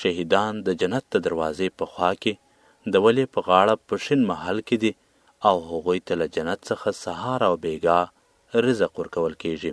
شهیدان د جنت د دروازې په خوا کې د ولې په غاړه په شین محل کې دي او هغوی ته له جنت څخه سهار او بیګا رزق ورکول کیږي.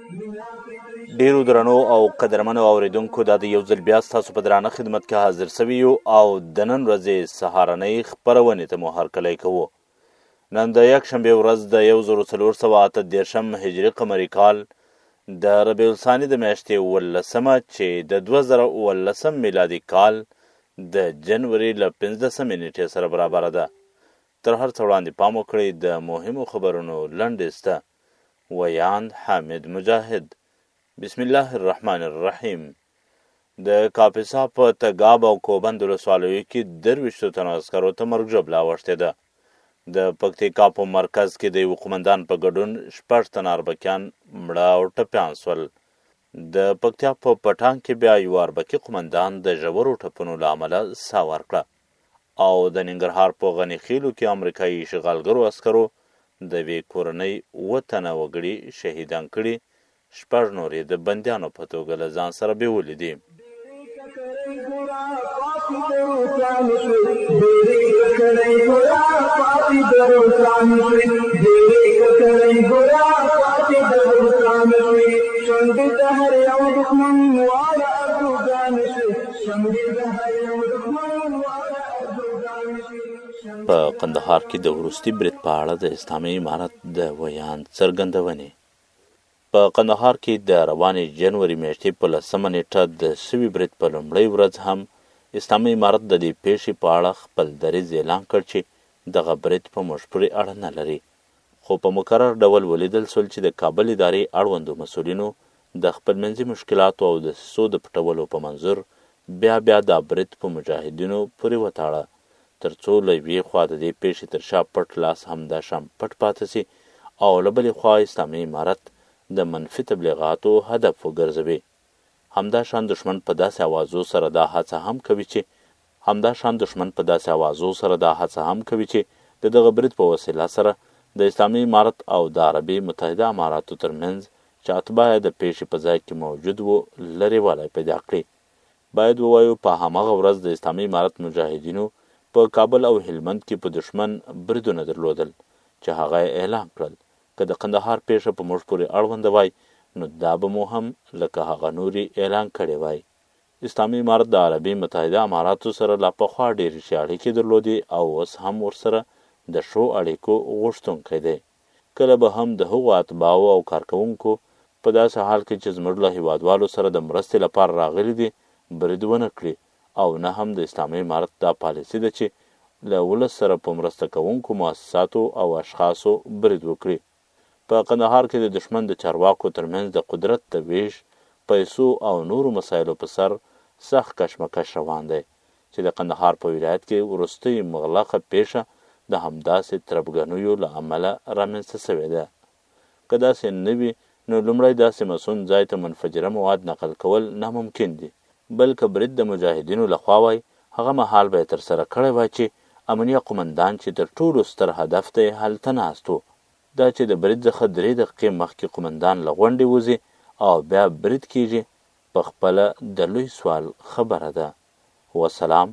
ډیرو درنو او قدرمنو اوریدونکو دا د یو ځل بیا ستاسو په درانه خدمت کې حاضر سوي یو او د نن ورځې سهارنۍ خپرونې ته مو هرکلی کوو نن د یک شنبه ورځ د 1413 هجری قمری کال د ربیع الثانی د میاشتې 19مه چې د 2019 میلادي کال د جنوري له 15 نیټې سره برابر ده تر هر څه وړاندې پام وکړئ د مهمو خبرونو لنډیز ته ویاند حامد مجاهد بسم الله الرحمن الرحیم د کاپیسا په تګاب او کوبند ولسوالیو کې درویشتو تنو عسکرو ته مرګ ژوبله اوښتې ده د پکتیکا په مرکز کې د یو قومندان په ګډون شپږ تنه اربکیان مړه او ټپیان سول د پکتیا په پټان کې بیا یو اربکی قومندان د ژورو ټپونو له امله ساه ورکړه او د ننګرهار په غني خېلو کې امریکايي اشغالګرو عسکرو د یوې کورنۍ اووه تنه وګړي شهیدان کړي، شپږ نور یې د بندیانو په توګه له ځان سره بیولي دي. په قندهار کې د وروستي برید په اړه د اسلامي امارت د ویاند څرګندونې په قندهار کې د روانې جنوري میاشتې په لسمه نیټه د سوي برید په لومړۍ ورځ هم اسلامي امارت د دې پیښې په اړه خپل دریځ اعلان کړ چې دغه برید په موږ پورې اړه نه لري خو په مکرر ډول ولیدل سول چي د کابل ادارې اړوندو مسؤلینو د خپلمنځي مشکلاتو او دسیسو د پټولو په منظور بیا بیا دا برید په مجاهدینو پوري وتاړه تر څو له یوې خوا د دې پېښي تر شا پټ لاس همداشان پټ پاته سي او له بلي خوا اسلامي امارت د منفي تبلیغاتو هدف وګرځوي. همدا شان دښمن په داسې اوازو سره دا هڅه هم کوي چې همدا شان دښمن په داسې اوازو سره دا هڅه هم کوي چې د دغه برید په وسیله سره د اسلامي امارت او د عربي متحده اماراتو تر منځ چې اتباع د پېښې په ځای کې موجود وو لرې والی پیدا کړي. باید ووایو په همغه ورځ د اسلامي امارت مجاهدینو په کابل او هلمند کې په دښمن بریدونه درلودل چې هغه یې اعلان کړل که د قندهار پېښه په موږ پورې اړونده وای نو دا به مو هم لکه هغه نوري اعلان کړې وای. اسلامي امارت د عربي متحده اماراتو سره لا پخوا ډېرې ښې اړیکې درلودې او اوس هم ورسره د ښو اړیکو غوښتونکی دی. کله به هم د هغو اتباعو او کارکوونکو په داسې حال کې چې زموږ له هېوادوالو سره د مرستې لپاره راغلي دي، برید ونه کړي. او نه هم د اسلامي امارت دا پالیسي ده چې له ولس سره په مرسته کوونکو مؤسساتو او اشخاصو برید وکړي. په قندهار کې د دښمن د چارواکو ترمنځ د قدرت د وېش، پیسو او نورو مسایلو په سر سخت کشمکش روان دی چې د قندهار په ولایت کې وروستۍ مغلقه پېښه د همداسې تربګنیو له امله رامنځته شوې ده. که داسې نه وي نو لومړی داسې مصون ځای ته منفجره مواد نقل کول ناممکن دي، بل که برید د مجاهدینو له خوا وای هغه مهال به یې ترسره کړی وای چې امنیه قومندان چې تر ټولو ستر هدف دی هلته ناست و، دا چې د برید ځخه درې دقیقې مخکې قومندان له غونډې وځي او بیا برید کیږي په خپله د لوی سوال خبره ده. وسلام،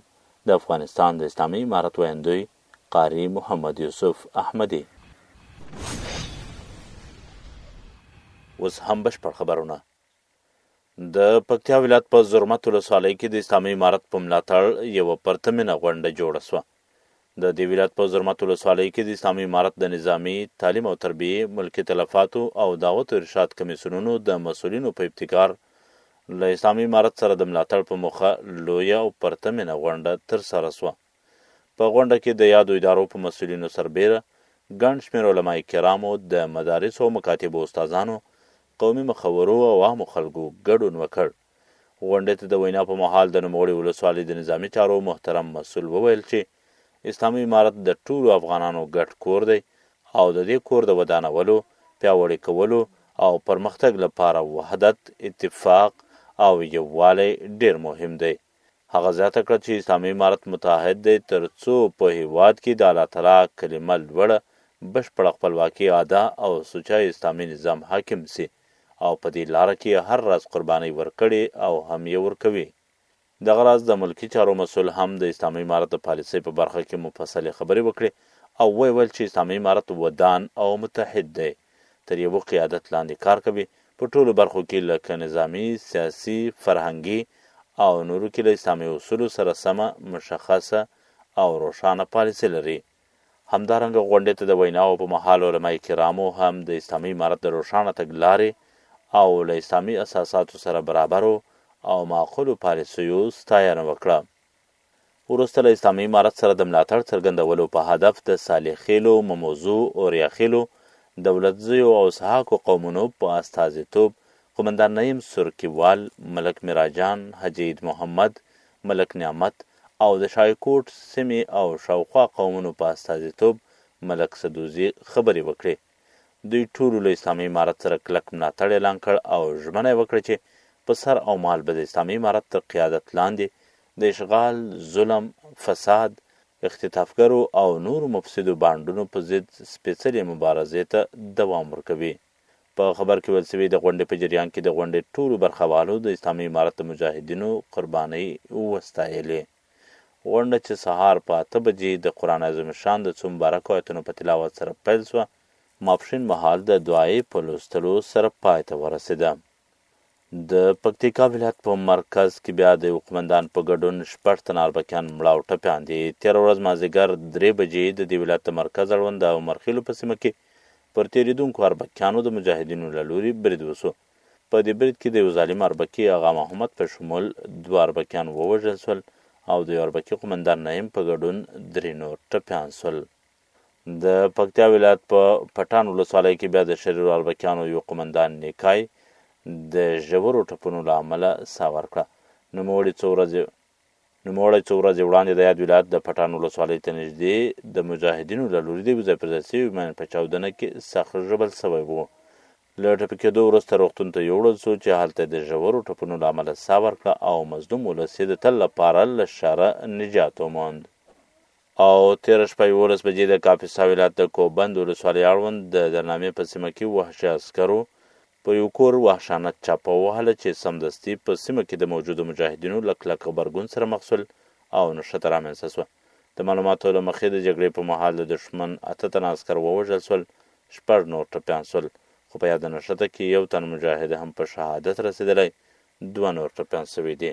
د افغانستان د اسلامي امارت ویندوی قاري محمد یوسف احمدي. اوس هم بشپړ خبرونه د پکتیا ولایت په زرمت ولسوالۍ کې د اسلامي امارت په ملاتړ یوه پرتمینه غونډه جوړه شوه د دې ولایت په زرمت ولسوالۍ کې د اسلامي امارت د نظامی تعلیم او تربیه ملکی تلفاتو او دعوت او ارشاد کمیسیونونو د مسولینو په ابتکار له اسلامي امارت سره د ملاتړ په موخه لویه او پرتمینه غونډه ترسره شوه په غونډه کې د یادو ادارو په مسؤلینو سربېره ګڼ شمېر علماء کرامو، د مدارسو او مکاتبو استادانو، قومي مخورو او عامو خلکو ګډون وکړ. غونډې ته د وینا په مهال د نوموړي ولسوالۍ د نظامي چارو محترم مسؤل وویل چې اسلامي امارت د ټولو افغانانو ګډ کور دی او د دې کور د ودانولو، پیاوړي کولو او پرمختګ لپاره وحدت، اتفاق او یووالی ډېر مهم دی. هغه زیاته کړه چې اسلامي امارت متعهد دی تر څو په هېواد کې د الله تعالی کلمه لوړه، بشپړه خپلواکي اعاده او سوچه اسلامي نظام حاکم شي او په دې لاره کې یې هر راز قربانۍ ورکړې او هم یې ورکوي. دغه راز د ملکي چارو مسؤل هم د اسلامي امارت د پالیسۍ په برخه کې مفصلې خبرې وکړې او ویې ویل چې اسلامي امارت ودان او متحد دی. تر یوه قیادت لاندې کار کوي، په ټولو برخو کې لکه نظامي، سیاسي، فرهنګي او نورو کې له اسلامي اصولو سره سمه، مشخصه او روښانه پالیسي لري. همدارنګه غونډې ته د ویناوو په مهال علمای کرامو هم د اسلامي امارت د روښانه تګلارې او له اسلامي اساساتو سره برابرو او معقولو پالیسیو ستاینه وکړه. وروسته له اسلامي امارت سره د ملاتړ څرګندولو په هدف د صالح خېلو، مموزو، اوریا خېلو، دولتزیو او سهاکو قومونو په استازیتوب قومندان نعیم سورکي وال، ملک ميراجان، حاجي عید محمد، ملک نعمت او د شاهکوټ سیمې او شاوخوا قومونو په استازیتوب ملک سدوزي خبرې وکړې. دوی ټولو له اسلامي امارت سره کلک ملاتړ اعلان کړ او ژمنه یې وکړه چې په سر او مال به د اسلامي امارت تر قیادت لاندې د اشغال، ظلم، فساد، اختطافګرو او نورو مفسدو بانډونو په ضد سپېڅلې مبارزې ته دوام ورکوي. په خبر کې ویل شوي، د غونډې په جریان کې د غونډې ټولو برخوالو د اسلامي امارت د مجاهدینو قربانۍ وستایلې. غونډه چې سهار په اته بجې د قرآن عظیم الشان د څو مبارکو آیتونو په تلاوت سره پیل شوه، ماپښین مهال د دعایې په لوستلو سره پای ته ورسېده. د پکتیکا ولایت په مرکز کې بیا د یو قومندان په ګډون شپږ تنه اربکیان مړه او ټپیان دي. تېره ورځ مازدیګر درې بجې د دې ولایت د مرکز اړوند د عمرخیلو په سیمه کې پر تېرېدونکو اربکیانو د مجاهدینو له لوري برید وشو. په دې برید کې د یو ظالم اربکي اغا محمد په شمول دوه اربکیان ووژل شول او د یو اربکي قومندان نعیم په ګډون درې نور ټپیان شول. د پکتیا ولایت په پټان ولسوالۍ کې بیا د شریرو اربکیانو یو قومندان نیکای د ژورو ټپونو له امله ساه ورکړه. نوموړي څو ورځې نوموړی څو ورځې وړاندې د یاد ولایت د پټان ولسوالۍ ته نږدې د مجاهدینو له لوري د یوه ځای پر ځای شوي ماین په چاودنه کې سخت ژوبل شوی و. له ټپي کېدو وروسته روغتون ته یووړل شو چې هلته یې د ژورو ټپونو له امله ساه ورکړه او مظلوم ولس یې د تل لپاره له شره نجات وموند. او تېره شپه یوولس بجې د کاپیسا ولایت د کوبند ولسوالۍ اړوند د درنامې په سیمه کې وحشي عسکرو په یو کور وحشانه چاپه ووهله چې سمدستي په سیمه کې د موجودو مجاهدینو له کلک غبرګون سره مخ شول او نښته رامنځته شوه. د معلوماتو له مخې د جګړې په مهال د دښمن اته تنه عسکر ووژل شول، شپږ نور ټپیان شول، خو په یاده نښته کې یو تن مجاهد هم په شهادت رسېدلی، دوه نور ټپیان شوي دي.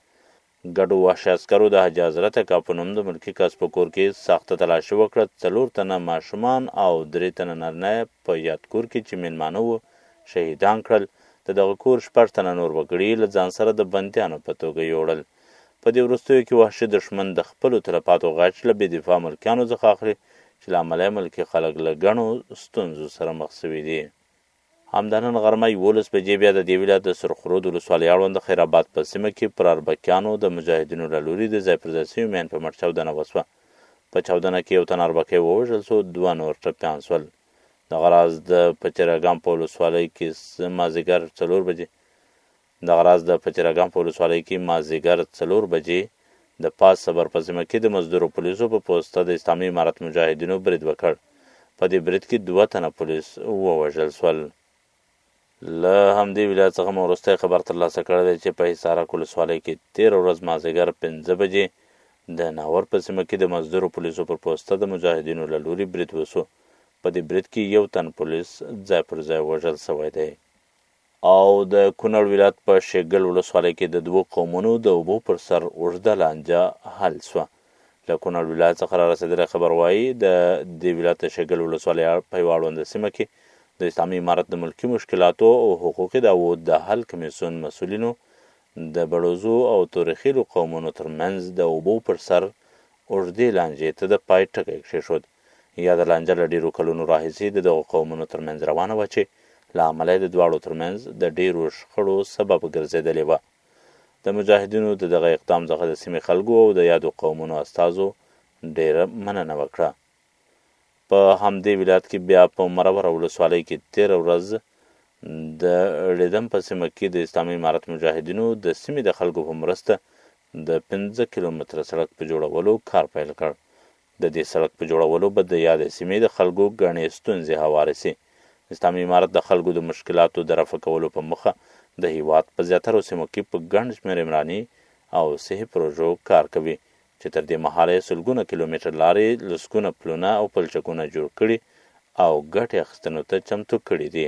ګډو وحشي عسکرو د حاجي حضرت اکا په نوم د ملکي کس په کور کې سخته تلاشي وکړه، څلور تنه ماشومان او درې تنه نرنه یې په یاد کور کې چې مېلمانه وو شهیدان کړل، د دغه کور شپږ تنه نور وګړي یې له ځان سره د بندیانو په توګه یوړل. په دې وروستیو کې وحشي دښمن د خپلو تلفاتو غچ له بې دفاع ملکیانو څخه اخلي چې له امله یې ملکي خلک له ګڼو ستونزو سره مخ شوي دي. همدا نن غرمه یوولس بجې بیا د دې ولایت د سرخرود ولسوالۍ اړوند خیر اباد په سیمه کې پر اربکیانو د مجاهدینو له لوري د ځای پر ځای شوي مین په مټ چاودنه وشوه. په چاودنه کې یو تن اربکی ووژل شو، دوه نور ټپیان شول. دغه راز د پچیر اګام په ولسوالۍ کې مازدیګر څلور بجې دغه راز د پچیراګام په ولسوالۍ کې مازدیګر څلور بجې د پاس صبر په سیمه کې د مزدورو پولیسو په پوسته د اسلامي امارت مجاهدینو برید وکړ. په دې برید کې دوه تنه پولیس ووژل شول. له همدې ولایت څخه مو وروستی خبر ترلاسه کړی دی چې په حصارک ولسوالۍ کې تېره ورځ مازدیګر پنځه بجې د ناور په سیمه کې د مزدورو پولیسو پر پوسته د مجاهدینو له لوري برید وسو. په دې برید کې یو تن پولیس ځای پر ځای وژل سوی دی. او د کونړ ولایت په شیګل ولسوالۍ کې د دوو قومونو د اوبو پر سر اوږده لانجه حل شوه. له کونړ ولایت څخه را رسېدلی خبر وایي، د دې ولایت د شیګل ولسوالۍ په یوه اړونده سیمه کې د اسلامي امارت د ملکي مشکلاتو او حقوقي دعوو د حل کمېسیون مسؤلینو د بړوزو او تورخیلو قومونو ترمنځ د اوبو پر سر اوږدې لانجې ته د پای ټکی کښېښود. یاده لانجه له ډېرو کلونو راهیسې د دغو قومونو ترمنځ روانه وه چې له امله یې د دواړو ترمنځ د ډېرو شخړو سبب ګرځېدلې وه. د مجاهدینو د دغه اقدام څخه د سیمې خلکو او د یادو قومونو استازو ډېره مننه وکړه. په همدې ولایت کې بیا په مروره ولسوالۍ کې تېره ورځ د ړېدم په سیمه کې د اسلامي امارت مجاهدینو د سیمې د خلکو په مرسته د پنځه کیلومتره سړک په جوړولو کار پیل کړ. د دې سړک په جوړولو به د یادې سیمې د خلکو ګڼې ستونزې هوارې شي. اسلامي امارت د خلکو د مشکلاتو د رفع کولو په موخه د هېواد په زیاترو سیمو کې په ګڼ شمېر عمراني او صحي پروژو کار کوي چې تر دې مهاله یې سلګونه کیلومتر لارې، لسګونه پلونه او پلچکونه جوړ کړي او ګټې اخیستنو ته چمتو کړي دي.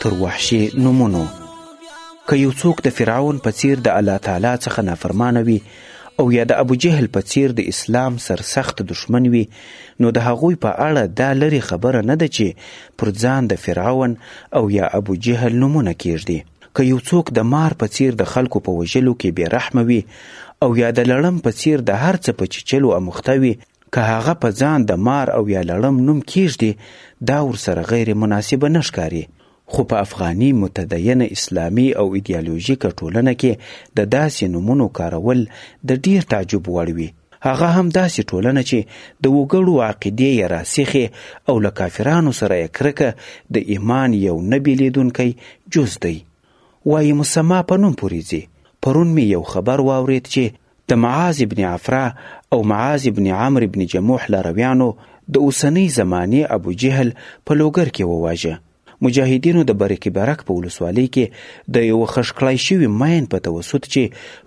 تر وحشي نومونو که یو څوک د فرعون په څیر د الله تعالی څخه نافرمانه وي او یا د ابو جهل په څیر د اسلام سرسخت دښمن وي نو د هغوی په اړه دا لرې خبره نه ده چې پر ځان د فرعون او یا ابو جهل نومونه کیږدي که یو څوک د مار په څیر د خلکو په وژلو کې بې رحمه وي او یا د لړم په څیر د هر څه په چیچلو اموخته وي که هغه په ځان د مار او یا لړم نوم کیږدي دا ورسره غیر مناسبه نه ښکاري خو په افغاني متدینه اسلامي او ایدیالوژیکه ټولنه کې د داسې نومونو کارول د ډیر تعجب وړ وي هغه هم داسې ټولنه چې د وګړو عقیدې یې راسخې او له کافرانو سره یې کرکه د ایمان یو نه بیلیدونکی جز دی وایي مسما په نوم پورې ځي پرون مې یو خبر واورید چې د معاذ ابن عفرا او معاذ ابن عمر ابن جموح لارویانو د اوسنۍ زمانې ابو جهل په لوګر کې وواژه. مجاهدینو د برکي برک په ولسوالۍ کې د یوه خښکړای شوي ماین په توسط چې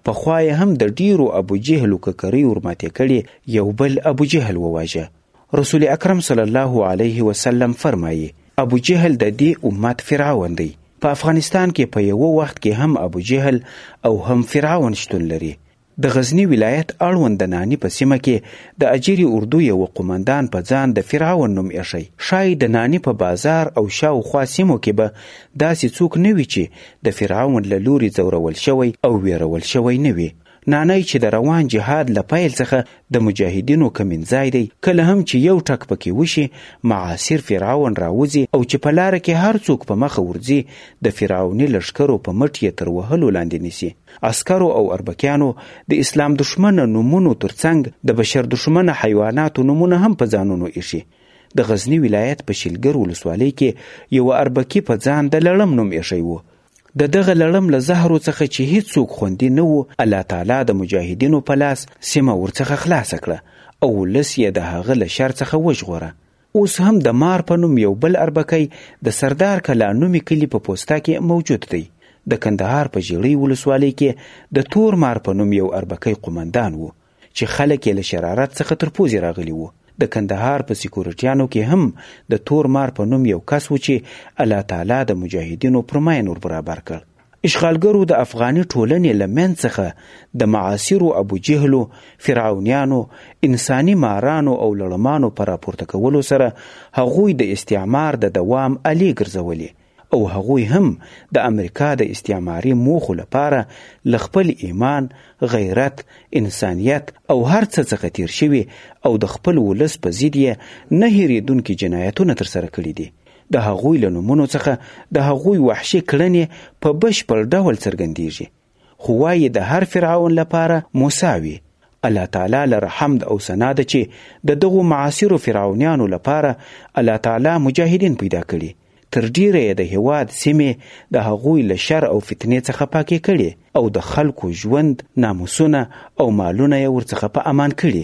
پخوا یې هم د ډیرو ابو جهلو ککرۍ ورماتې کړې یو بل ابو جهل وواژه. رسول اکرم صلی الله علیه وسلم فرمایي ابو جهل د دې امت فرعون دی په افغانستان کې په یو وخت کې هم ابو جهل او هم فرعون شتون لري د غزنی ولایت اړوند د نانی په سیمه کې د اجری اردو یو قومندان په ځان د فرعون نوم ایښی ښایي د نانی په بازار او شاوخوا سیمو کې به داسې څوک نه وي چې د فرعون له لوري ځورول شوی او ویرول شوی نه وي نانای چې د روان جهاد له پیل څخه د مجاهدینو کمینځای دی کله هم چې یو ټک پکې وشي معاصر فرعون راوځي او چې په لاره کې هر څوک په مخه ورځي د فرعوني لشکرو په مټ یې تر وهلو لاندې نیسي عسکرو او اربکیانو د اسلام دښمنه نومونو ترڅنګ د بشر دښمنه حیواناتو نومونه هم په ځانونو ایښي د غزنی ولایت په شلګر ولسوالۍ کې یو اربکی په ځان د لړم نوم ایښی و د دغه لړم له زهرو څخه چې هیڅوک خوندي نه وو الله تعالی د مجاهدینو په لاس سیمه ورڅخه خلاصه کړه او ولس یې د هغه له شر څخه وژغوره اوس هم د مار په نوم یو بل اربکی د سردار کلا نومي کلي په پوسته کې موجود دی د کندهار په ژیړۍ ولسوالۍ کې د تور مار په نوم یو اربکی قومندان و چې خلک یې له شرارت څخه تر پوزې راغلي وو. د کندهار په سیکورټیانو کې هم د تور مار په نوم یو کس و چې الله تعالی د مجاهدینو پر ماین ور برابر کړ. اشغالګرو د افغاني ټولنې له منځ څخه د معاصرو ابوجهلو، فرعونیانو، انساني مارانو او لړمانو په راپورته کولو سره هغوی د استعمار د دوام الې ګرځولې. او هغوی هم د امریکا د استعماري موخو لپاره له خپل ایمان، غیرت، انسانیت او هر څه څخه تیر شوي او د خپل ولس په ضد یې نه هیریدونکي جنایتونه ترسره کړي دي. د هغوی له نومونو څخه د هغوی وحشي کړنې په بشپړ ډول څرګندیږي. خو وایي د هر فرعون لپاره موسی وي الله تعالی لره حمد او ثنا ده چې د دغو معاصرو فرعونیانو لپاره الله تعالی مجاهدین پیدا کړي تر ډیره یې د هیواد سیمې د هغوی له شر او فتنې څخه پاکې کړي او د خلکو ژوند ناموسونه او مالونه یې ورڅخه په امان کړي